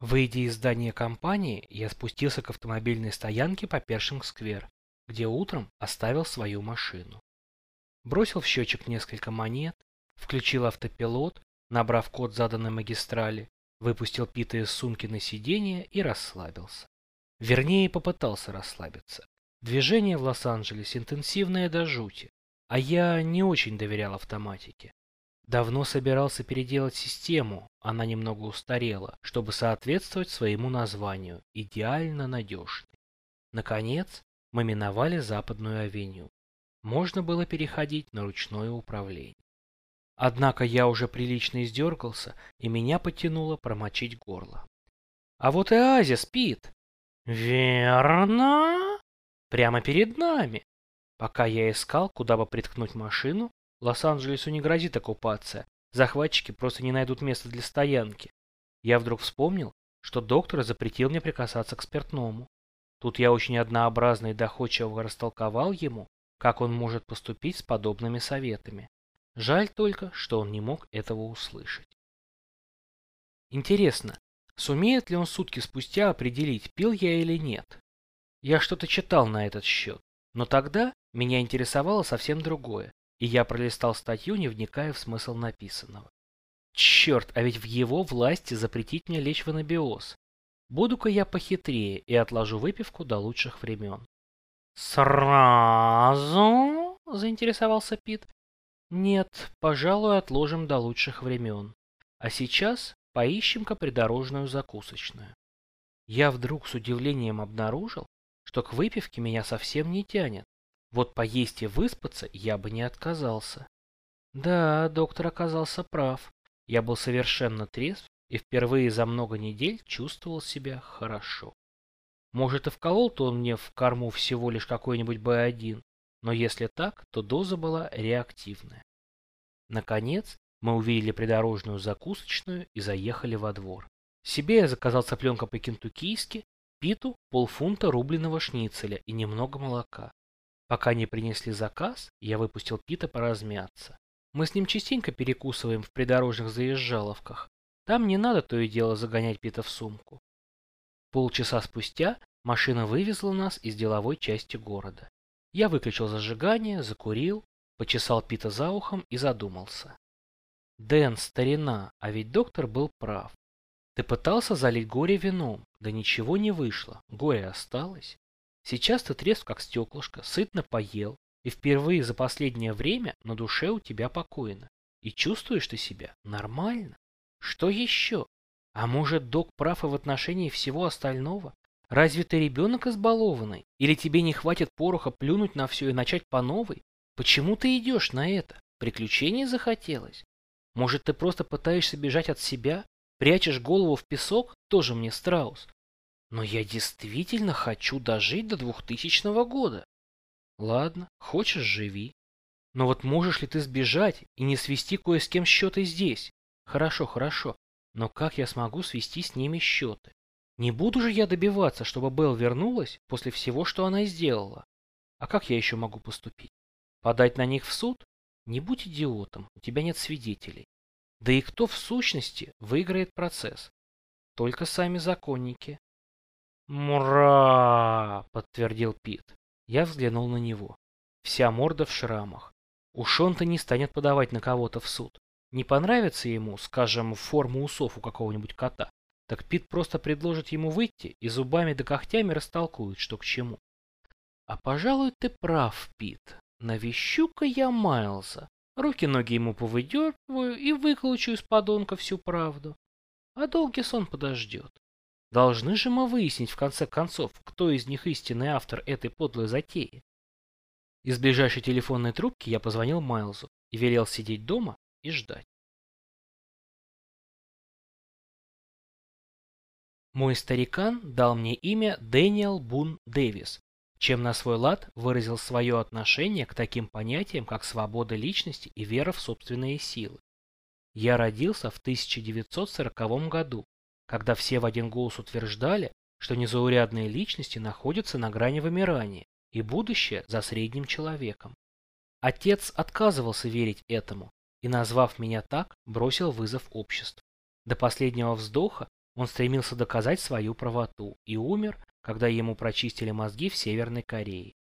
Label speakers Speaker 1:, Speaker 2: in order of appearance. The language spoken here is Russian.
Speaker 1: Выйдя из здания компании, я спустился к автомобильной стоянке по Першинг-сквер, где утром оставил свою машину. Бросил в счетчик несколько монет, включил автопилот, набрав код заданной магистрали, выпустил Пита из сумки на сиденье и расслабился. Вернее, попытался расслабиться. Движение в Лос-Анджелесе интенсивное до жути, а я не очень доверял автоматике. Давно собирался переделать систему, она немного устарела, чтобы соответствовать своему названию – идеально надежный. Наконец, мы миновали Западную авеню. Можно было переходить на ручное управление. Однако я уже прилично издергался, и меня потянуло промочить горло. А вот и оазис, Пит. Верно? Прямо перед нами. Пока я искал, куда бы приткнуть машину, Лос-Анджелесу не грозит оккупация. Захватчики просто не найдут места для стоянки. Я вдруг вспомнил, что доктор запретил мне прикасаться к спиртному. Тут я очень однообразно и доходчиво растолковал ему, как он может поступить с подобными советами. Жаль только, что он не мог этого услышать. Интересно, сумеет ли он сутки спустя определить, пил я или нет? Я что-то читал на этот счет, но тогда меня интересовало совсем другое и я пролистал статью, не вникая в смысл написанного. Черт, а ведь в его власти запретить мне лечь в анабиоз. Буду-ка я похитрее и отложу выпивку до лучших времен. «Сразу?» – заинтересовался Пит. «Нет, пожалуй, отложим до лучших времен. А сейчас поищем-ка придорожную закусочную». Я вдруг с удивлением обнаружил, что к выпивке меня совсем не тянет. Вот поесть и выспаться я бы не отказался. Да, доктор оказался прав. Я был совершенно трезв и впервые за много недель чувствовал себя хорошо. Может и вколол-то он мне в корму всего лишь какой-нибудь Б1, но если так, то доза была реактивная. Наконец, мы увидели придорожную закусочную и заехали во двор. Себе я заказал цыпленка по-кентуккийски, Питу полфунта рубленого шницеля и немного молока. Пока не принесли заказ, я выпустил Пита поразмяться. Мы с ним частенько перекусываем в придорожных заезжаловках. Там не надо то и дело загонять Пита в сумку. Полчаса спустя машина вывезла нас из деловой части города. Я выключил зажигание, закурил, почесал Пита за ухом и задумался. Дэн, старина, а ведь доктор был прав. Ты пытался залить горе вином, да ничего не вышло, горе осталось. Сейчас ты трезв как стеклышко, сытно поел, и впервые за последнее время на душе у тебя покойно. И чувствуешь ты себя нормально. Что еще? А может, док прав и в отношении всего остального? Разве ты ребенок избалованный? Или тебе не хватит пороха плюнуть на все и начать по новой? Почему ты идешь на это? Приключений захотелось? Может, ты просто пытаешься бежать от себя? Прячешь голову в песок? Тоже мне страус. Но я действительно хочу дожить до двухтысячного года. Ладно, хочешь, живи. Но вот можешь ли ты сбежать и не свести кое с кем счеты здесь? Хорошо, хорошо. Но как я смогу свести с ними счеты? Не буду же я добиваться, чтобы Белл вернулась после всего, что она сделала. А как я еще могу поступить? Подать на них в суд? Не будь идиотом, у тебя нет свидетелей. Да и кто в сущности выиграет процесс? Только сами законники. «Мура!» — подтвердил Пит. Я взглянул на него. Вся морда в шрамах. Уж он-то не станет подавать на кого-то в суд. Не понравится ему, скажем, форму усов у какого-нибудь кота, так Пит просто предложит ему выйти и зубами да когтями растолкует, что к чему. А пожалуй, ты прав, Пит. Навещу-ка я Майлза. Руки-ноги ему повыдергиваю и выколочу из подонка всю правду. А долгий сон подождет. Должны же мы выяснить в конце концов, кто из них истинный автор этой подлой затеи. Из ближайшей телефонной трубки я позвонил Майлзу и велел сидеть дома и ждать. Мой старикан дал мне имя Дэниел Бун Дэвис, чем на свой лад выразил свое отношение к таким понятиям, как свобода личности и вера в собственные силы. Я родился в 1940 году когда все в один голос утверждали, что незаурядные личности находятся на грани вымирания и будущее за средним человеком. Отец отказывался верить этому и, назвав меня так, бросил вызов обществу. До последнего вздоха Он стремился доказать свою правоту и умер, когда ему прочистили мозги в Северной Корее.